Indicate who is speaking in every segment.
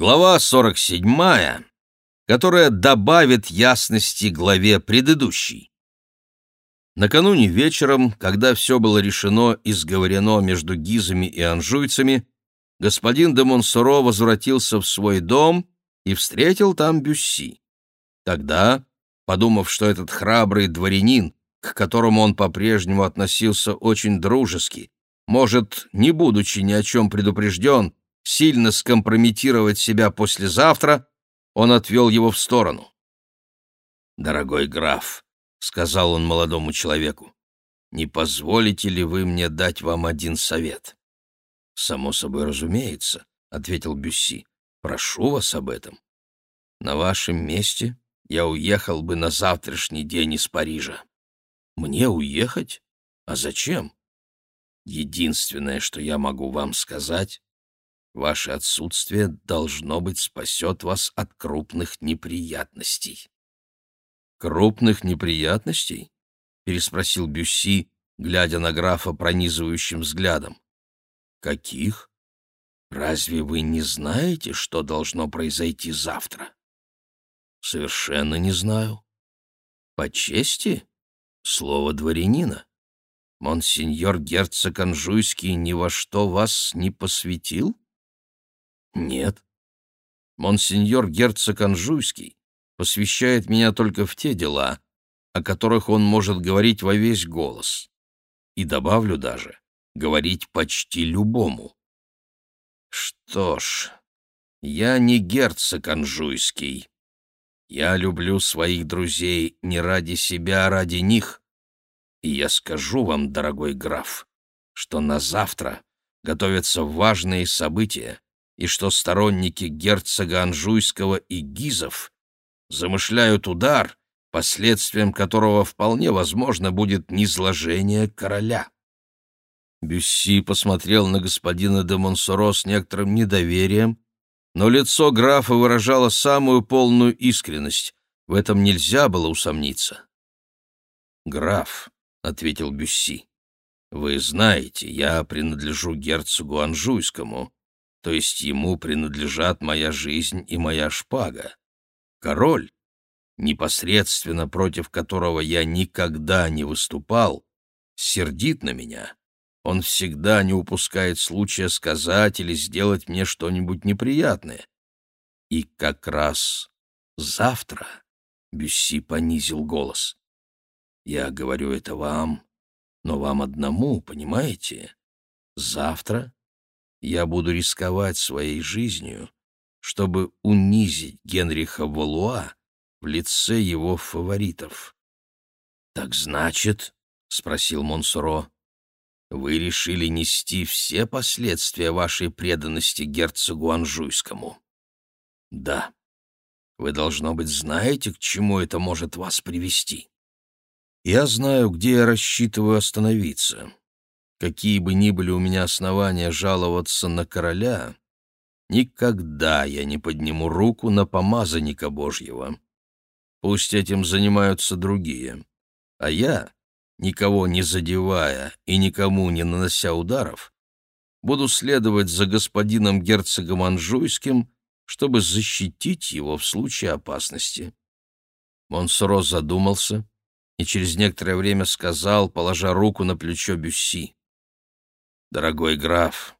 Speaker 1: Глава 47, которая добавит ясности главе предыдущей. Накануне вечером, когда все было решено и сговорено между гизами и анжуйцами, господин де Монсоро возвратился в свой дом и встретил там Бюсси. Тогда, подумав, что этот храбрый дворянин, к которому он по-прежнему относился очень дружески, может, не будучи ни о чем предупрежден, сильно скомпрометировать себя послезавтра, он отвел его в сторону. «Дорогой граф», — сказал он молодому человеку, — «не позволите ли вы мне дать вам один совет?» «Само собой разумеется», — ответил Бюсси. «Прошу вас об этом. На вашем месте я уехал бы на завтрашний день из Парижа». «Мне уехать? А зачем?» «Единственное, что я могу вам сказать, Ваше отсутствие, должно быть, спасет вас от крупных неприятностей». «Крупных неприятностей?» — переспросил Бюсси, глядя на графа пронизывающим взглядом. «Каких? Разве вы не знаете, что должно произойти завтра?» «Совершенно не знаю». «По чести? Слово дворянина. Монсеньор герцог Анжуйский ни во что вас не посвятил?» Нет. Монсеньор герцог Анжуйский посвящает меня только в те дела, о которых он может говорить во весь голос. И добавлю даже, говорить почти любому. Что ж, я не герцог Анжуйский. Я люблю своих друзей не ради себя, а ради них. И я скажу вам, дорогой граф, что на завтра готовятся важные события, и что сторонники герцога Анжуйского и Гизов замышляют удар, последствием которого вполне возможно будет низложение короля. Бюсси посмотрел на господина де Монсоро с некоторым недоверием, но лицо графа выражало самую полную искренность, в этом нельзя было усомниться. «Граф», — ответил Бюсси, — «вы знаете, я принадлежу герцогу Анжуйскому, то есть ему принадлежат моя жизнь и моя шпага. Король, непосредственно против которого я никогда не выступал, сердит на меня. Он всегда не упускает случая сказать или сделать мне что-нибудь неприятное. И как раз завтра Бюсси понизил голос. Я говорю это вам, но вам одному, понимаете? Завтра я буду рисковать своей жизнью, чтобы унизить Генриха Валуа в лице его фаворитов. «Так значит, — спросил Монсоро, — вы решили нести все последствия вашей преданности герцогу Анжуйскому?» «Да. Вы, должно быть, знаете, к чему это может вас привести. Я знаю, где я рассчитываю остановиться. Какие бы ни были у меня основания жаловаться на короля, никогда я не подниму руку на помазанника Божьего. Пусть этим занимаются другие. А я, никого не задевая и никому не нанося ударов, буду следовать за господином герцогом Анжуйским, чтобы защитить его в случае опасности. Монсоро задумался и через некоторое время сказал, положа руку на плечо Бюсси. Дорогой граф,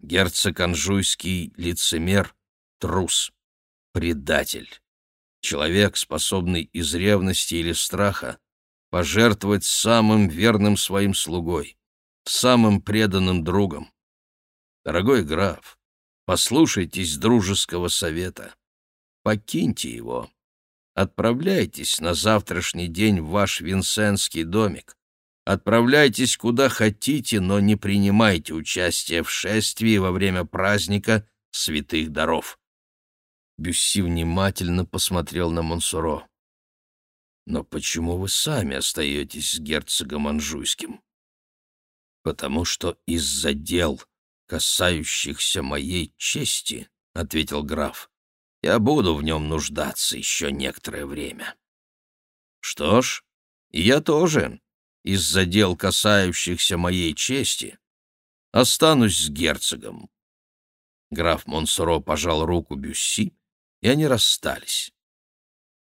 Speaker 1: герцог Анжуйский лицемер, трус, предатель, человек, способный из ревности или страха пожертвовать самым верным своим слугой, самым преданным другом. Дорогой граф, послушайтесь дружеского совета, покиньте его, отправляйтесь на завтрашний день в ваш винсенский домик, Отправляйтесь куда хотите, но не принимайте участие в шествии во время праздника святых даров. Бюсси внимательно посмотрел на Монсоро. «Но почему вы сами остаетесь с герцогом Анжуйским?» «Потому что из-за дел, касающихся моей чести, — ответил граф, — я буду в нем нуждаться еще некоторое время». «Что ж, я тоже», из-за дел, касающихся моей чести, останусь с герцогом. Граф Монсоро пожал руку Бюсси, и они расстались.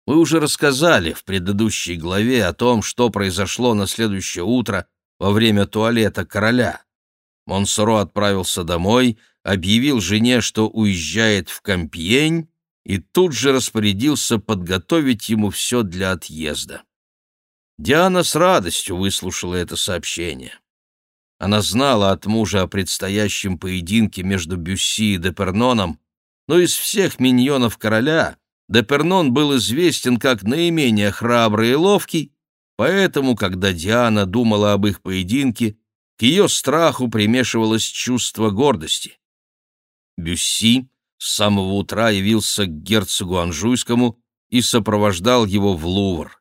Speaker 1: Мы уже рассказали в предыдущей главе о том, что произошло на следующее утро во время туалета короля. Монсоро отправился домой, объявил жене, что уезжает в Кампьень, и тут же распорядился подготовить ему все для отъезда. Диана с радостью выслушала это сообщение. Она знала от мужа о предстоящем поединке между Бюсси и Деперноном, но из всех миньонов короля Депернон был известен как наименее храбрый и ловкий, поэтому, когда Диана думала об их поединке, к ее страху примешивалось чувство гордости. Бюсси с самого утра явился к герцогу Анжуйскому и сопровождал его в Лувр.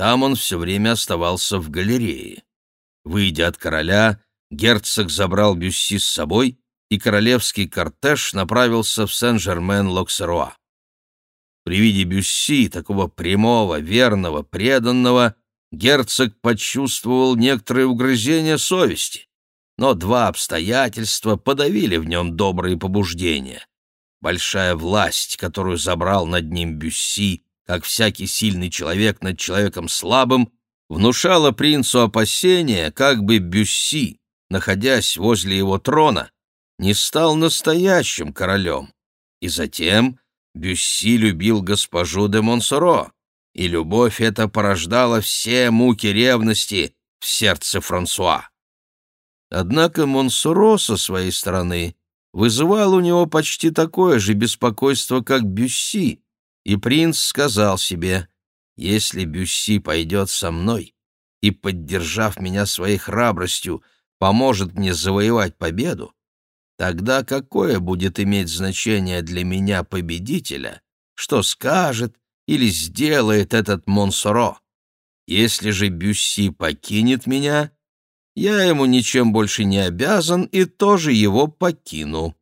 Speaker 1: Там он все время оставался в галерее. Выйдя от короля, герцог забрал Бюсси с собой, и королевский кортеж направился в Сен-Жермен-Локсеруа. При виде Бюсси, такого прямого, верного, преданного, герцог почувствовал некоторое угрызение совести. Но два обстоятельства подавили в нем добрые побуждения большая власть, которую забрал над ним Бюсси, как всякий сильный человек над человеком слабым, внушала принцу опасения, как бы Бюсси, находясь возле его трона, не стал настоящим королем. И затем Бюсси любил госпожу де Монсоро, и любовь эта порождала все муки ревности в сердце Франсуа. Однако Монсоро со своей стороны вызывал у него почти такое же беспокойство, как Бюсси, и принц сказал себе, «Если Бюсси пойдет со мной и, поддержав меня своей храбростью, поможет мне завоевать победу, тогда какое будет иметь значение для меня победителя, что скажет или сделает этот Монсоро? Если же Бюсси покинет меня, я ему ничем больше не обязан и тоже его покину.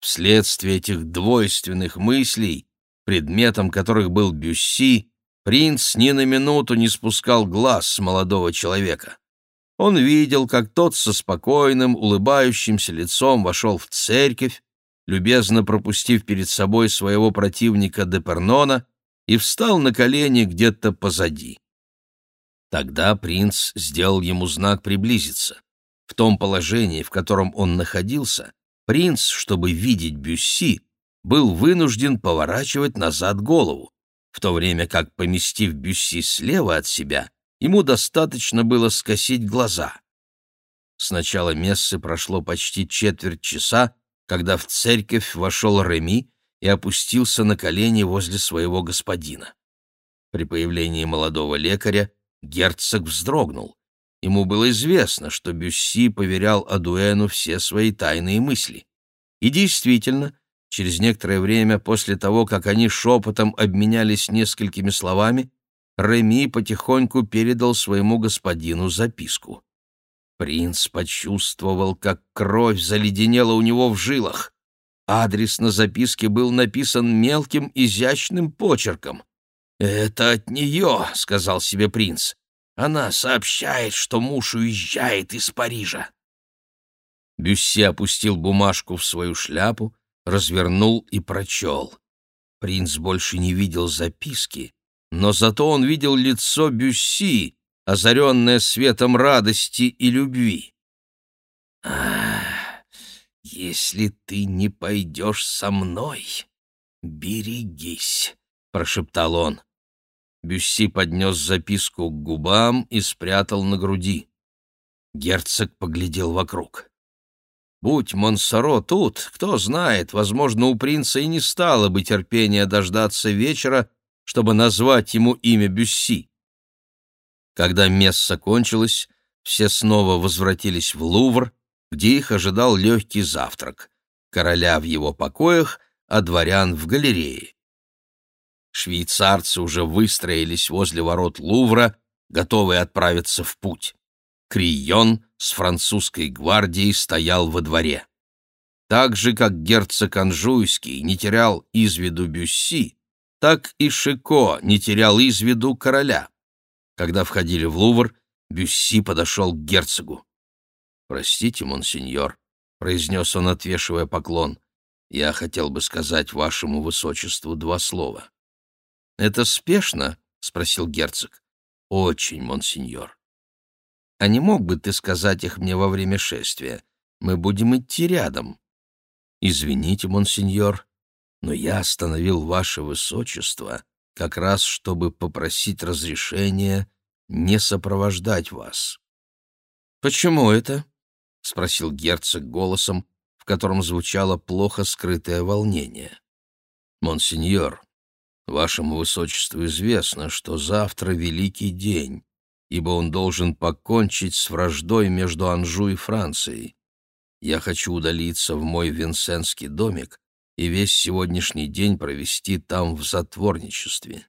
Speaker 1: Вследствие этих двойственных мыслей, предметом которых был Бюсси, принц ни на минуту не спускал глаз с молодого человека. Он видел, как тот со спокойным, улыбающимся лицом вошел в церковь, любезно пропустив перед собой своего противника Депернона и встал на колени где-то позади. Тогда принц сделал ему знак приблизиться. В том положении, в котором он находился, принц, чтобы видеть Бюсси, был вынужден поворачивать назад голову, в то время как, поместив Бюсси слева от себя, ему достаточно было скосить глаза. С начала мессы прошло почти четверть часа, когда в церковь вошел Реми и опустился на колени возле своего господина. При появлении молодого лекаря Герцог вздрогнул. Ему было известно, что Бюсси поверял Адуэну все свои тайные мысли. И действительно, через некоторое время после того, как они шепотом обменялись несколькими словами, Реми потихоньку передал своему господину записку. Принц почувствовал, как кровь заледенела у него в жилах. Адрес на записке был написан мелким изящным почерком. «Это от нее», — сказал себе принц. «Она сообщает, что муж уезжает из Парижа». Бюсси опустил бумажку в свою шляпу, развернул и прочел. Принц больше не видел записки, но зато он видел лицо Бюсси, озаренное светом радости и любви. «Ах, если ты не пойдешь со мной, берегись», — прошептал он. Бюсси поднес записку к губам и спрятал на груди. Герцог поглядел вокруг. Будь Монсоро тут, кто знает, возможно, у принца и не стало бы терпения дождаться вечера, чтобы назвать ему имя Бюсси. Когда месса кончилась, все снова возвратились в Лувр, где их ожидал легкий завтрак. Короля в его покоях, а дворян в галерее. Швейцарцы уже выстроились возле ворот Лувра, готовые отправиться в путь. Крион с французской гвардией стоял во дворе. Так же, как герцог Анжуйский не терял из виду Бюсси, так и Шико не терял из виду короля. Когда входили в Лувр, Бюсси подошел к герцогу. «Простите, монсеньор», — произнес он, отвешивая поклон, Я хотел бы сказать вашему высочеству два слова. Это спешно? спросил герцог. Очень, монсеньор. А не мог бы ты сказать их мне во время шествия? Мы будем идти рядом. Извините, монсеньор, но я остановил ваше высочество как раз чтобы попросить разрешения не сопровождать вас. Почему это? спросил герцог голосом, в котором звучало плохо скрытое волнение. Монсеньор, вашему высочеству известно, что завтра великий день, ибо он должен покончить с враждой между Анжу и Францией. Я хочу удалиться в мой винсенский домик и весь сегодняшний день провести там в затворничестве.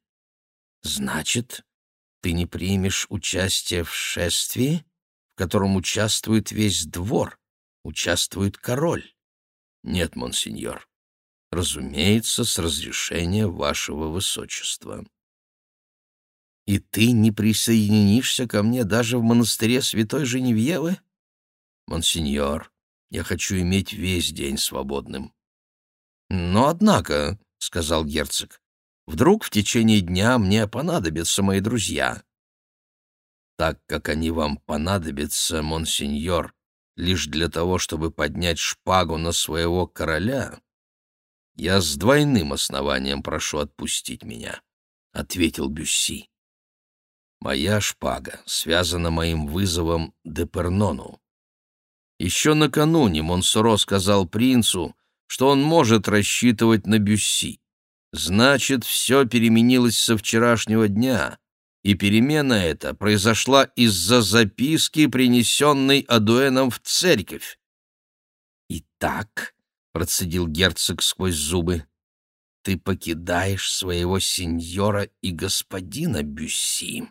Speaker 1: Значит, ты не примешь участие в шествии, в котором участвует весь двор, участвует король? Нет, монсеньор. Разумеется, с разрешения вашего высочества. И ты не присоединишься ко мне даже в монастыре святой Женевьевы? Монсеньор, я хочу иметь весь день свободным. Но, однако, — сказал герцог, — вдруг в течение дня мне понадобятся мои друзья. Так как они вам понадобятся, монсеньор, лишь для того, чтобы поднять шпагу на своего короля, я с двойным основанием прошу отпустить меня, — ответил Бюсси. Моя шпага связана моим вызовом Депернону. Еще накануне Монсоро сказал принцу, что он может рассчитывать на Бюсси. Значит, все переменилось со вчерашнего дня, и перемена эта произошла из-за записки, принесенной Адуэном в церковь. «Итак», — процедил герцог сквозь зубы, — «ты покидаешь своего сеньора и господина Бюсси».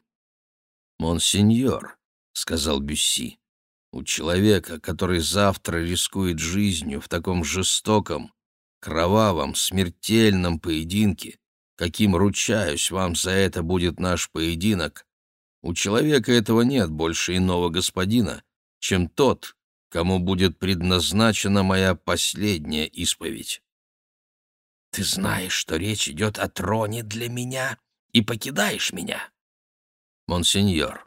Speaker 1: «Монсеньор», — сказал Бюсси, у человека, который завтра рискует жизнью в таком жестоком, кровавом, смертельном поединке, каким, ручаюсь, вам за это будет наш поединок, у человека этого нет больше иного господина, чем тот, кому будет предназначена моя последняя исповедь. Ты знаешь, что речь идет о троне для меня, и покидаешь меня. Монсеньор,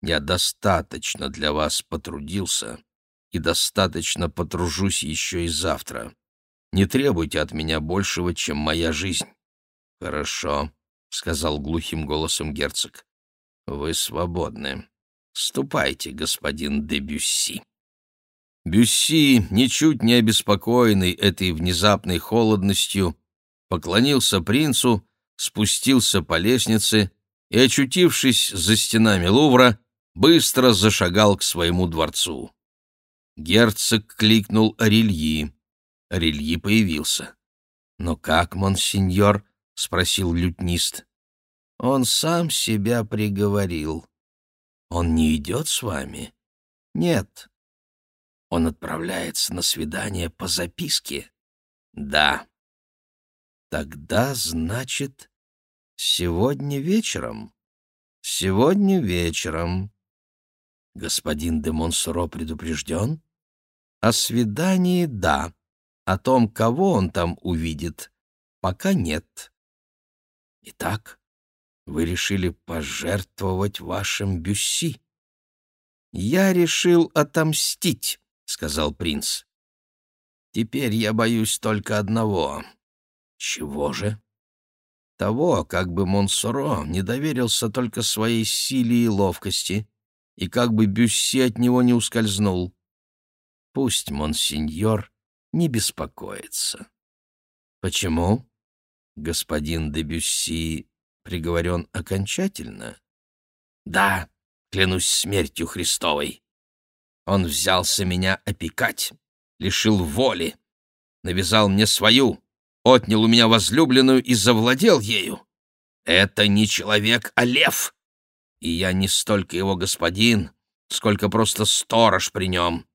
Speaker 1: я достаточно для вас потрудился и достаточно потружусь еще и завтра. Не требуйте от меня большего, чем моя жизнь. — Хорошо, — сказал глухим голосом герцог. — Вы свободны. Ступайте, господин де Бюсси. Бюсси, ничуть не обеспокоенный этой внезапной холодностью, поклонился принцу, спустился по лестнице и, очутившись за стенами Лувра, быстро зашагал к своему дворцу. Герцог кликнул Орельи. Орельи появился. «Но как, монсеньор?» — спросил лютнист. «Он сам себя приговорил. Он не идет с вами?» «Нет». «Он отправляется на свидание по записке?» «Да». «Тогда, значит, сегодня вечером?» «Сегодня вечером», Господин де Монсоро предупрежден? О свидании — да. О том, кого он там увидит, пока нет. Итак, вы решили пожертвовать вашим Бюсси? Я решил отомстить, — сказал принц. Теперь я боюсь только одного. Чего же? Того, как бы Монсоро не доверился только своей силе и ловкости, и как бы Бюсси от него не ускользнул. Пусть монсеньор не беспокоится. Почему? Господин де Бюсси приговорен окончательно? Да, клянусь смертью Христовой. Он взялся меня опекать, лишил воли, навязал мне свою, отнял у меня возлюбленную и завладел ею. Это не человек, а лев и я не столько его господин, сколько просто сторож при нем.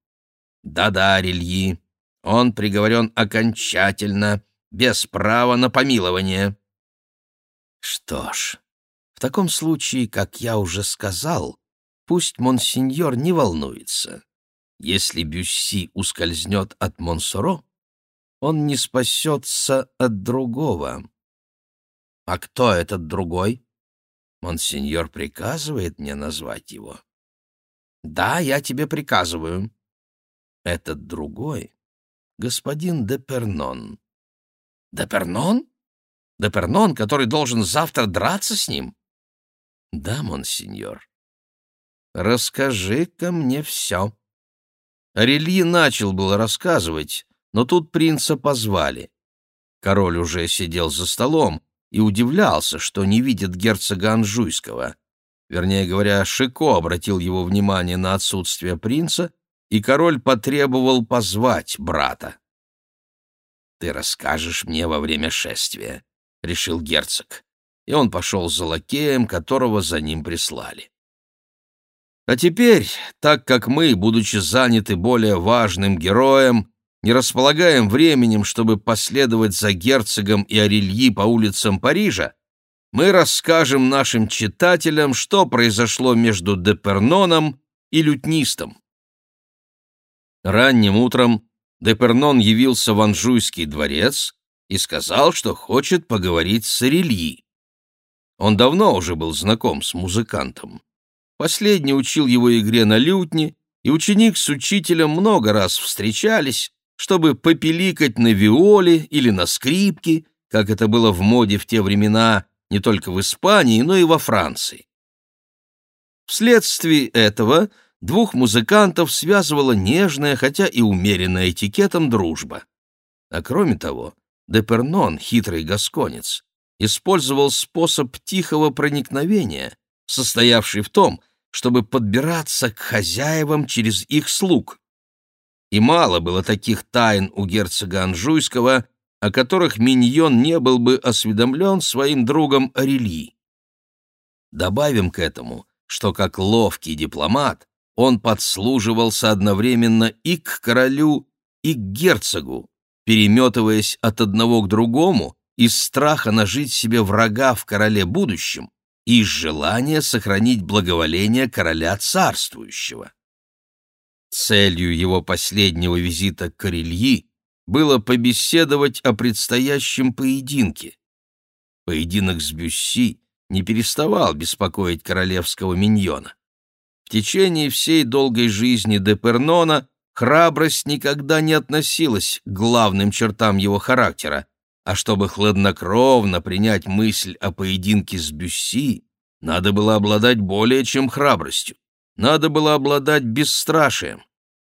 Speaker 1: Да-да, Рельи, он приговорен окончательно, без права на помилование. Что ж, в таком случае, как я уже сказал, пусть монсеньор не волнуется. Если Бюсси ускользнет от Монсоро, он не спасется от другого. А кто этот другой? Монсеньор приказывает мне назвать его. Да, я тебе приказываю. Этот другой — господин Депернон. Депернон? Депернон, который должен завтра драться с ним? Да, монсеньор. Расскажи-ка мне все. Арельи начал было рассказывать, но тут принца позвали. Король уже сидел за столом и удивлялся, что не видит герцога Анжуйского. Вернее говоря, Шико обратил его внимание на отсутствие принца, и король потребовал позвать брата. «Ты расскажешь мне во время шествия», — решил герцог, и он пошел за лакеем, которого за ним прислали. А теперь, так как мы, будучи заняты более важным героем, не располагаем временем, чтобы последовать за герцогом и Орельи по улицам Парижа, мы расскажем нашим читателям, что произошло между Деперноном и лютнистом. Ранним утром Депернон явился в Анжуйский дворец и сказал, что хочет поговорить с Орельи. Он давно уже был знаком с музыкантом. Последний учил его игре на лютне, и ученик с учителем много раз встречались, чтобы попеликать на виоле или на скрипке, как это было в моде в те времена не только в Испании, но и во Франции. Вследствие этого двух музыкантов связывала нежная, хотя и умеренная этикетом дружба. А кроме того, Депернон, хитрый гасконец, использовал способ тихого проникновения, состоявший в том, чтобы подбираться к хозяевам через их слуг. И мало было таких тайн у герцога Анжуйского, о которых Миньон не был бы осведомлен своим другом Орели. Добавим к этому, что как ловкий дипломат он подслуживался одновременно и к королю, и к герцогу, переметываясь от одного к другому из страха нажить себе врага в короле будущем, и из желания сохранить благоволение короля царствующего. Целью его последнего визита к Карельи было побеседовать о предстоящем поединке. Поединок с Бюсси не переставал беспокоить королевского миньона. В течение всей долгой жизни де Пернона храбрость никогда не относилась к главным чертам его характера, а чтобы хладнокровно принять мысль о поединке с Бюсси, надо было обладать более чем храбростью. Надо было обладать бесстрашием.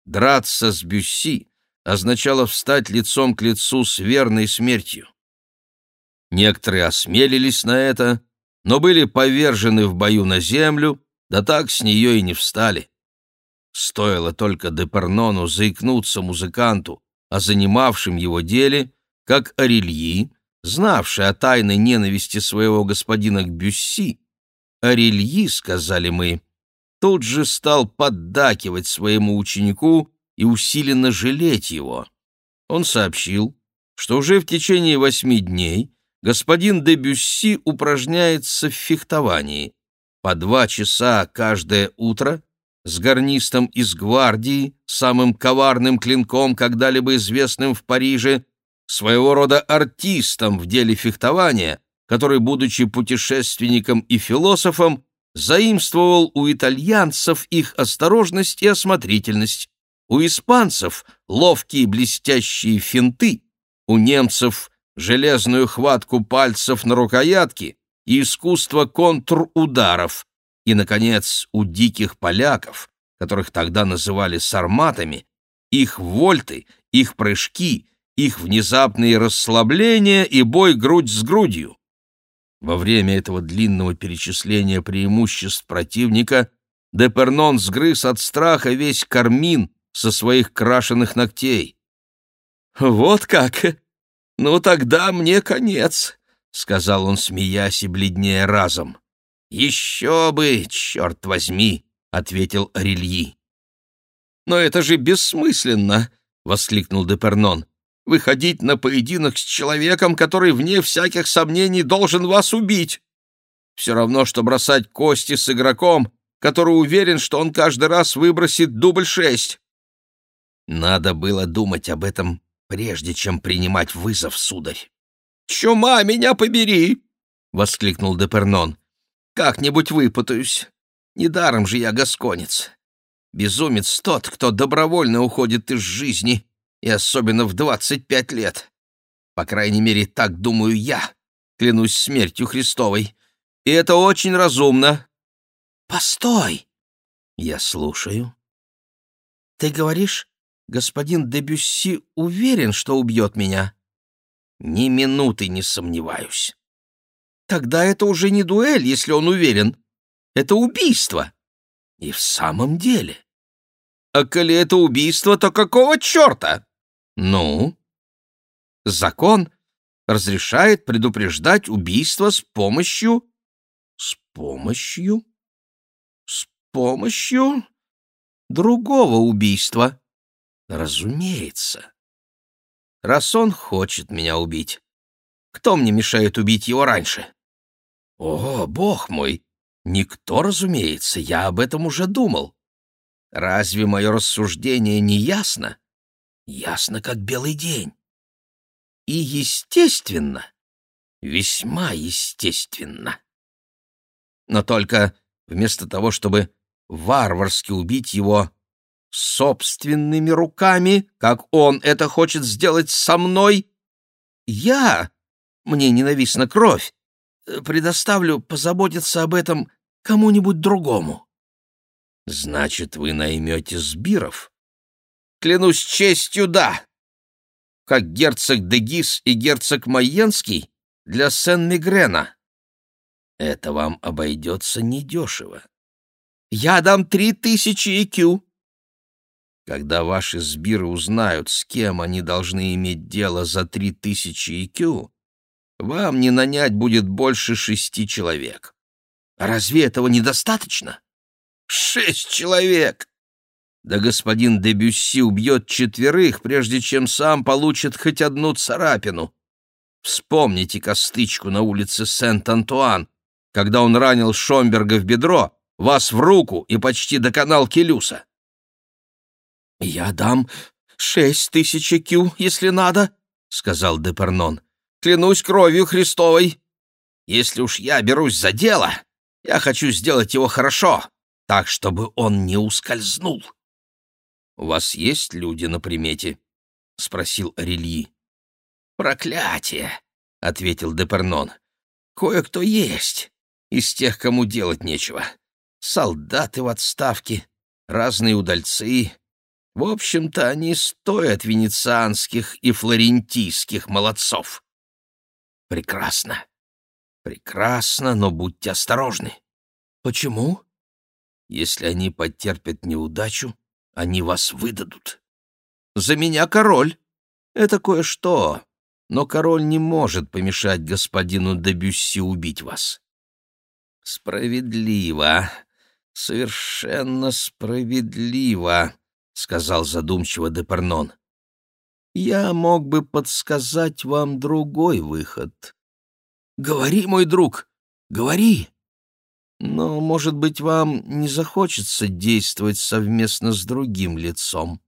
Speaker 1: Драться с Бюсси означало встать лицом к лицу с верной смертью. Некоторые осмелились на это, но были повержены в бою на землю, да так с нее и не встали. Стоило только Депернону заикнуться музыканту о занимавшем его деле, как Орельи, знавший о тайной ненависти своего господина к Бюсси, Орельи, сказали мы, тут же стал поддакивать своему ученику и усиленно жалеть его. Он сообщил, что уже в течение восьми дней господин де Бюсси упражняется в фехтовании по два часа каждое утро с гарнистом из гвардии, самым коварным клинком, когда-либо известным в Париже, своего рода артистом в деле фехтования, который, будучи путешественником и философом, заимствовал у итальянцев их осторожность и осмотрительность, у испанцев — ловкие блестящие финты, у немцев — железную хватку пальцев на рукоятке и искусство контрударов, и, наконец, у диких поляков, которых тогда называли сарматами, их вольты, их прыжки, их внезапные расслабления и бой грудь с грудью. Во время этого длинного перечисления преимуществ противника Депернон сгрыз от страха весь кармин со своих крашеных ногтей. «Вот как! Ну тогда мне конец!» — сказал он, смеясь и бледнее разом. «Еще бы, черт возьми!» — ответил Орельи. «Но это же бессмысленно!» — воскликнул Депернон выходить на поединок с человеком, который, вне всяких сомнений, должен вас убить. Все равно, что бросать кости с игроком, который уверен, что он каждый раз выбросит дубль шесть. Надо было думать об этом прежде чем принимать вызов, сударь. «Чума меня побери!» — воскликнул Депернон. «Как-нибудь выпутаюсь. Недаром же я гасконец. Безумец тот, кто добровольно уходит из жизни, и особенно в двадцать пять лет. По крайней мере, так думаю я, клянусь смертью Христовой. И это очень разумно». «Постой!» «Я слушаю». «Ты говоришь, господин Дебюсси уверен, что убьет меня?» Ни минуты не сомневаюсь. Тогда это уже не дуэль, если он уверен. Это убийство. И в самом деле. А коли это убийство, то какого черта? Ну? Закон разрешает предупреждать убийство с помощью... С помощью? С помощью другого убийства. Разумеется раз он хочет меня убить. Кто мне мешает убить его раньше? О, бог мой! Никто, разумеется, я об этом уже думал. Разве мое рассуждение не ясно? Ясно, как белый день. И естественно, весьма естественно. Но только вместо того, чтобы варварски убить его, собственными руками, как он это хочет сделать со мной, я, мне ненавистна кровь, предоставлю позаботиться об этом кому-нибудь другому. Значит, вы наймете сбиров? Клянусь честью, да. Как герцог Дегис и герцог Майенский для Сен-Мигрена. Это вам обойдется недешево. Я дам три тысячи икю. Когда ваши сбиры узнают, с кем они должны иметь дело за три тысячи IQ, вам не нанять будет больше шести человек. Разве этого недостаточно? Шесть человек! Да господин Дебюсси убьет четверых, прежде чем сам получит хоть одну царапину. Вспомните костычку на улице Сент-Антуан, когда он ранил Шомберга в бедро, вас в руку и почти доконал Келюса. «Я дам шесть тысяч кю, если надо», — сказал Депернон. «Клянусь кровью Христовой. Если уж я берусь за дело, я хочу сделать его хорошо, так, чтобы он не ускользнул». «У вас есть люди на примете?» — спросил Рельи. «Проклятие!» — ответил Депернон. «Кое-кто есть, из тех, кому делать нечего. Солдаты в отставке, разные удальцы, в общем-то, они стоят венецианских и флорентийских молодцов. Прекрасно. Прекрасно, но будьте осторожны. Почему? Если они потерпят неудачу, они вас выдадут. За меня король. Это кое-что, но король не может помешать господину Дебюсси убить вас. Справедливо, совершенно справедливо. — сказал задумчиво Депарнон. «Я мог бы подсказать вам другой выход. Говори, мой друг, говори. Но, может быть, вам не захочется действовать совместно с другим лицом.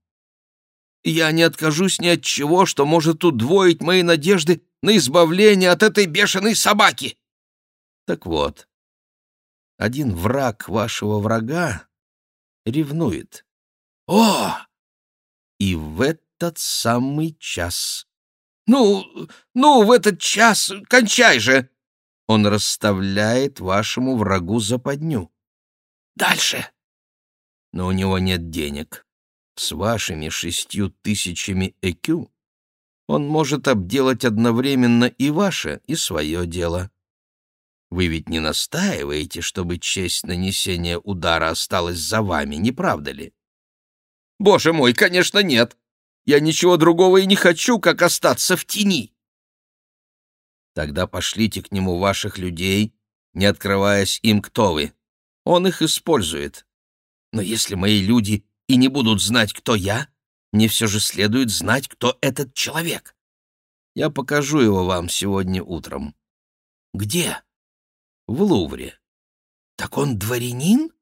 Speaker 1: Я не откажусь ни от чего, что может удвоить мои надежды на избавление от этой бешеной собаки. Так вот, один враг вашего врага ревнует. О! И в этот самый час... Ну, ну, в этот час кончай же! Он расставляет вашему врагу западню. Дальше. Но у него нет денег. С вашими шестью тысячами ЭКЮ он может обделать одновременно и ваше, и свое дело. Вы ведь не настаиваете, чтобы честь нанесения удара осталась за вами, не правда ли? Боже мой, конечно, нет. Я ничего другого и не хочу, как остаться в тени. Тогда пошлите к нему ваших людей, не открываясь им, кто вы. Он их использует. Но если мои люди и не будут знать, кто я, мне все же следует знать, кто этот человек. Я покажу его вам сегодня утром. Где? В Лувре. Так он дворянин?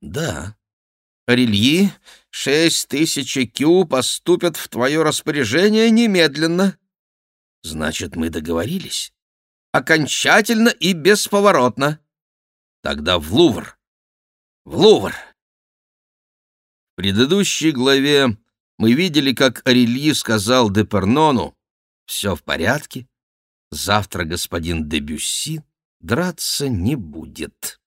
Speaker 1: Да. Рельи, шесть тысяч кю поступят в твое распоряжение немедленно. Значит, мы договорились. Окончательно и бесповоротно. Тогда в Лувр. В Лувр. В предыдущей главе мы видели, как Арельи сказал Депернону, «Все в порядке, завтра господин Дебюсси драться не будет».